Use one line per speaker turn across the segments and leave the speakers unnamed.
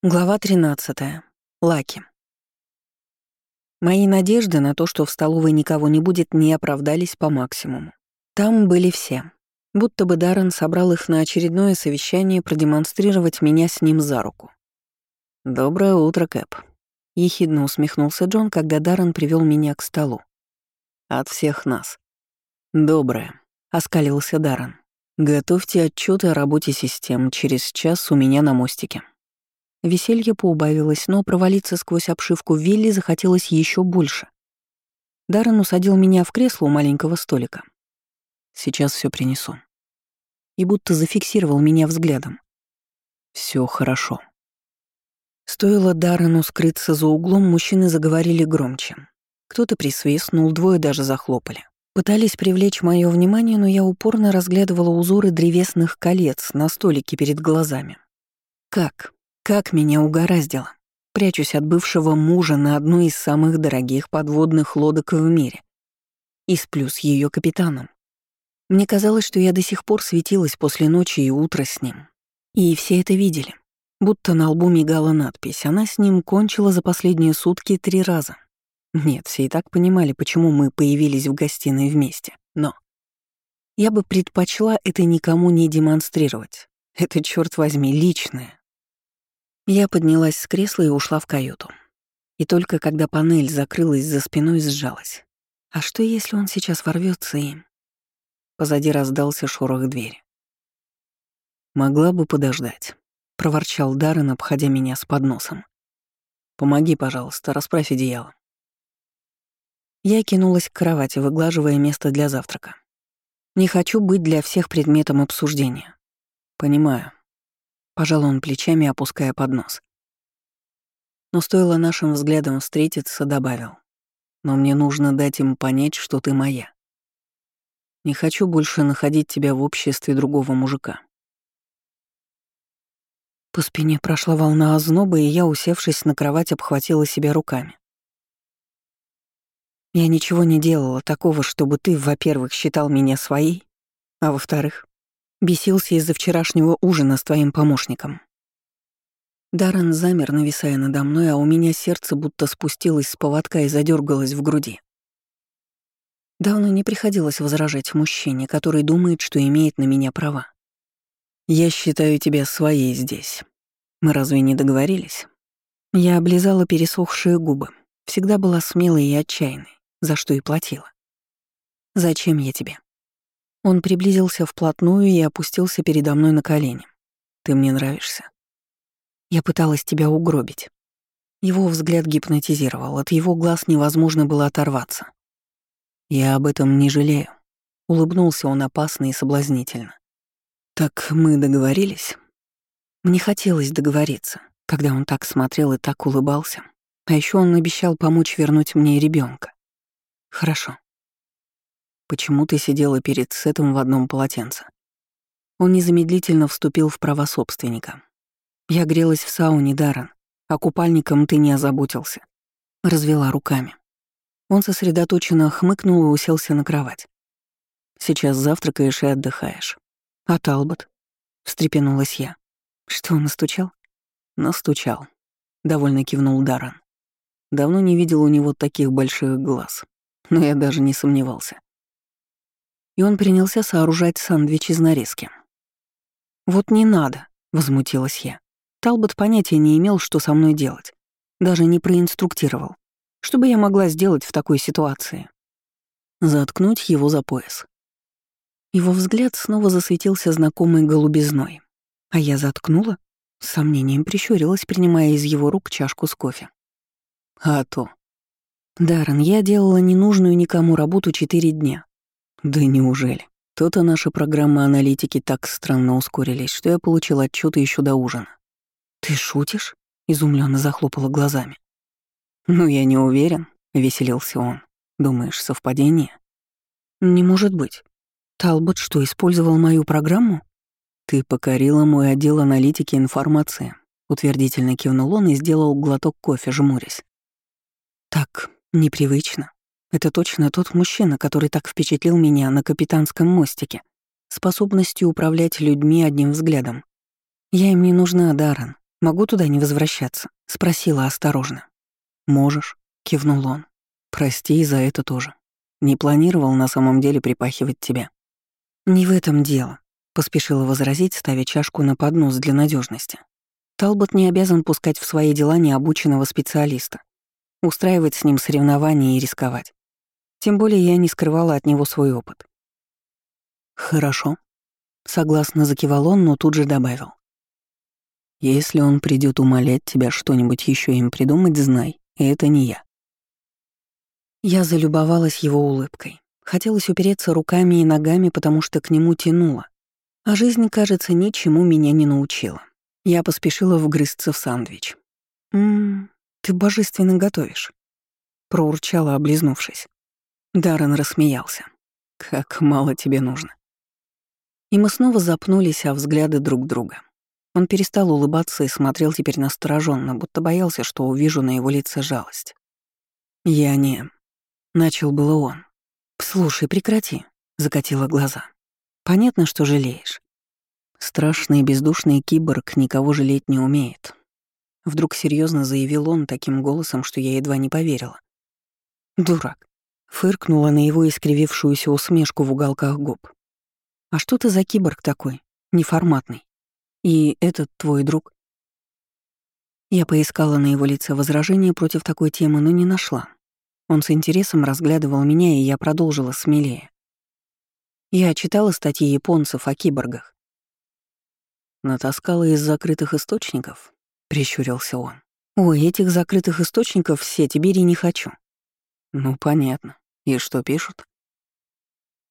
Глава 13. Лаки. Мои надежды на то, что в столовой никого не будет, не оправдались по максимуму. Там были все. Будто бы Даррен собрал их на очередное совещание продемонстрировать меня с ним за руку. «Доброе утро, Кэп», — ехидно усмехнулся Джон, когда Даррен привел меня к столу. «От всех нас». «Доброе», — оскалился Даррен. «Готовьте отчеты о работе систем через час у меня на мостике». Веселье поубавилось, но провалиться сквозь обшивку Вилли захотелось еще больше. Даррен усадил меня в кресло у маленького столика. «Сейчас все принесу». И будто зафиксировал меня взглядом. Все хорошо». Стоило Даррену скрыться за углом, мужчины заговорили громче. Кто-то присвистнул, двое даже захлопали. Пытались привлечь мое внимание, но я упорно разглядывала узоры древесных колец на столике перед глазами. Как? Как меня угораздило. Прячусь от бывшего мужа на одной из самых дорогих подводных лодок в мире. И сплю с ее капитаном. Мне казалось, что я до сих пор светилась после ночи и утра с ним. И все это видели. Будто на лбу мигала надпись. Она с ним кончила за последние сутки три раза. Нет, все и так понимали, почему мы появились в гостиной вместе. Но я бы предпочла это никому не демонстрировать. Это, черт возьми, личное. Я поднялась с кресла и ушла в каюту. И только когда панель закрылась за спиной, сжалась. А что, если он сейчас ворвется и... Позади раздался шорох двери. «Могла бы подождать», — проворчал Даррен, обходя меня с подносом. «Помоги, пожалуйста, расправь одеяло». Я кинулась к кровати, выглаживая место для завтрака. Не хочу быть для всех предметом обсуждения. Понимаю, Пожал он плечами, опуская поднос. Но стоило нашим взглядам встретиться, добавил. Но мне нужно дать им понять, что ты моя. Не хочу больше находить тебя в обществе другого мужика. По спине прошла волна озноба, и я, усевшись на кровать, обхватила себя руками. Я ничего не делала такого, чтобы ты, во-первых, считал меня своей, а во-вторых, Бесился из-за вчерашнего ужина с твоим помощником. Даррен замер, нависая надо мной, а у меня сердце будто спустилось с поводка и задергалось в груди. Давно не приходилось возражать мужчине, который думает, что имеет на меня права. «Я считаю тебя своей здесь. Мы разве не договорились?» Я облизала пересохшие губы. Всегда была смелой и отчаянной, за что и платила. «Зачем я тебе?» Он приблизился вплотную и опустился передо мной на колени. «Ты мне нравишься». Я пыталась тебя угробить. Его взгляд гипнотизировал, от его глаз невозможно было оторваться. «Я об этом не жалею», — улыбнулся он опасно и соблазнительно. «Так мы договорились?» Мне хотелось договориться, когда он так смотрел и так улыбался. А еще он обещал помочь вернуть мне ребенка. «Хорошо», Почему ты сидела перед Сетом в одном полотенце? Он незамедлительно вступил в права собственника. Я грелась в сауне, Даррен, а купальником ты не озаботился. Развела руками. Он сосредоточенно хмыкнул и уселся на кровать. Сейчас завтракаешь и отдыхаешь. А Талбот? Встрепенулась я. Что, настучал? Настучал. Довольно кивнул Даррен. Давно не видел у него таких больших глаз. Но я даже не сомневался и он принялся сооружать сандвич из нарезки. «Вот не надо», — возмутилась я. Талбот понятия не имел, что со мной делать. Даже не проинструктировал. Что бы я могла сделать в такой ситуации? Заткнуть его за пояс. Его взгляд снова засветился знакомой голубизной. А я заткнула, с сомнением прищурилась, принимая из его рук чашку с кофе. А то. Даррен, я делала ненужную никому работу четыре дня, да неужели? То-то наши программы аналитики так странно ускорились, что я получил отчеты еще до ужина. Ты шутишь? изумленно захлопала глазами. Ну, я не уверен, веселился он. Думаешь, совпадение? Не может быть. Талбот что, использовал мою программу? Ты покорила мой отдел аналитики информации. Утвердительно кивнул он и сделал глоток кофе, жмурясь. Так, непривычно. Это точно тот мужчина, который так впечатлил меня на капитанском мостике, способностью управлять людьми одним взглядом. Я им не нужна, Даррен. Могу туда не возвращаться?» — спросила осторожно.
«Можешь», — кивнул он. «Прости за это тоже. Не планировал на самом деле припахивать тебя».
«Не в этом дело», — поспешила возразить, ставя чашку на поднос для надежности. Талбот не обязан пускать в свои дела необученного специалиста, устраивать с ним соревнования и рисковать. Тем более я не скрывала от него свой опыт.
«Хорошо», — согласно закивал он, но тут же добавил. «Если он придет умолять тебя что-нибудь еще им придумать, знай, это не я».
Я залюбовалась его улыбкой. Хотелось упереться руками и ногами, потому что к нему тянуло. А жизнь, кажется, ничему меня не научила. Я поспешила вгрызться в сандвич. «Ммм, ты божественно готовишь», — проурчала, облизнувшись. Даррен рассмеялся. «Как мало тебе нужно». И мы снова запнулись о взгляды друг друга. Он перестал улыбаться и смотрел теперь настороженно, будто боялся, что увижу на его лице жалость. «Я не...» — начал было он. «Слушай, прекрати», — закатила глаза. «Понятно, что жалеешь». Страшный бездушный киборг никого жалеть не умеет. Вдруг серьезно заявил он таким голосом, что я едва не поверила. «Дурак», — фыркнула на его искривившуюся усмешку в уголках губ. А что ты за киборг такой? Неформатный. И этот твой друг? Я поискала на его лице возражения против такой темы, но не нашла. Он с интересом разглядывал меня, и я продолжила смелее. Я читала статьи японцев о киборгах.
Натаскала из закрытых источников, прищурился он.
Ой, этих закрытых источников все теперь и не хочу.
Ну, понятно. И что пишут?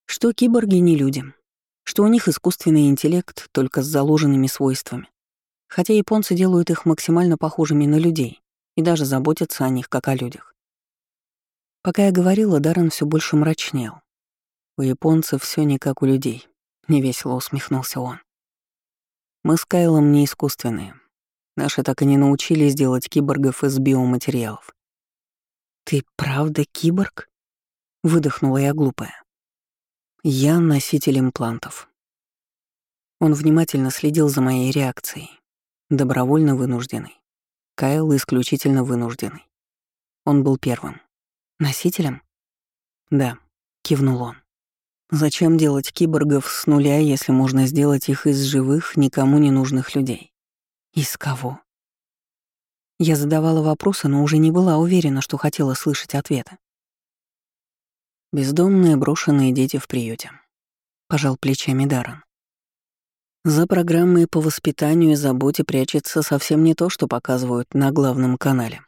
Что киборги не люди, что у них искусственный интеллект, только с заложенными свойствами. Хотя японцы делают их максимально похожими на людей и даже заботятся о них, как о людях. Пока я говорила, Даррен все больше мрачнел. У японцев все не как у людей, невесело усмехнулся он. Мы с Кайлом не искусственные. Наши так и не научились делать киборгов из биоматериалов. «Ты правда киборг?» — выдохнула я глупая. Я носитель имплантов. Он внимательно следил за моей реакцией. Добровольно вынужденный. Кайл исключительно вынужденный. Он был первым. Носителем? Да, кивнул он. Зачем делать киборгов с нуля, если можно сделать их из живых, никому не нужных людей? Из кого? Я задавала вопросы, но уже не была уверена, что хотела слышать ответы. Бездомные брошенные дети в приюте. Пожал плечами Даррен. За программой по воспитанию и заботе прячется совсем не то, что показывают на главном канале.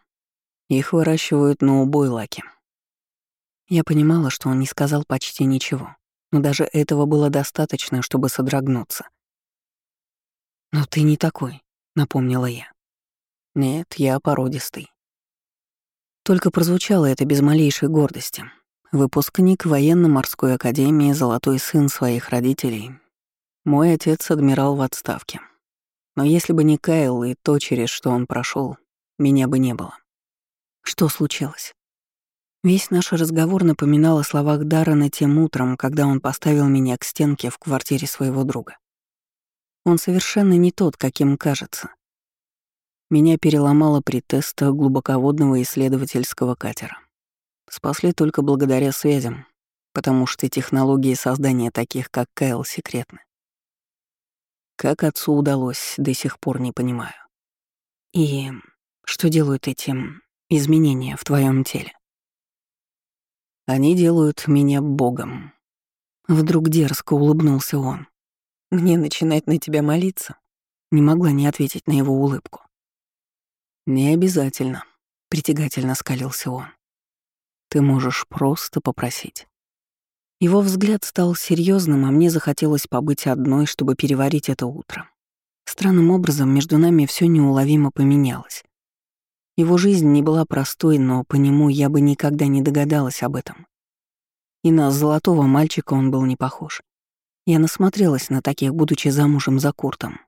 Их выращивают на убой лаки. Я понимала, что он не сказал почти ничего, но даже этого было достаточно, чтобы содрогнуться. «Но ты не такой», — напомнила я. «Нет, я породистый». Только прозвучало это без малейшей гордости, Выпускник военно-морской академии, золотой сын своих родителей. Мой отец — адмирал в отставке. Но если бы не Кайл и то, через что он прошел, меня бы не было. Что случилось? Весь наш разговор напоминал о словах Даррена тем утром, когда он поставил меня к стенке в квартире своего друга. Он совершенно не тот, каким кажется. Меня переломало при тестах глубоководного исследовательского катера. Спасли только благодаря связям, потому что технологии создания таких, как Кайл, секретны. Как отцу удалось, до сих пор не понимаю. И что делают эти изменения в твоем теле? Они делают меня богом. Вдруг дерзко улыбнулся он. Мне начинать на тебя молиться? Не могла не ответить на его улыбку. Не обязательно, притягательно скалился он. Ты можешь просто попросить. Его взгляд стал серьезным, а мне захотелось побыть одной, чтобы переварить это утро. Странным образом между нами все неуловимо поменялось. Его жизнь не была простой, но по нему я бы никогда не догадалась об этом. И на золотого мальчика он был не похож. Я насмотрелась на таких, будучи замужем за Куртом.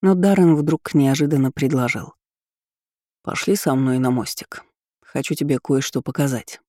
Но Даррен вдруг неожиданно предложил. «Пошли со мной на мостик. Хочу тебе кое-что показать».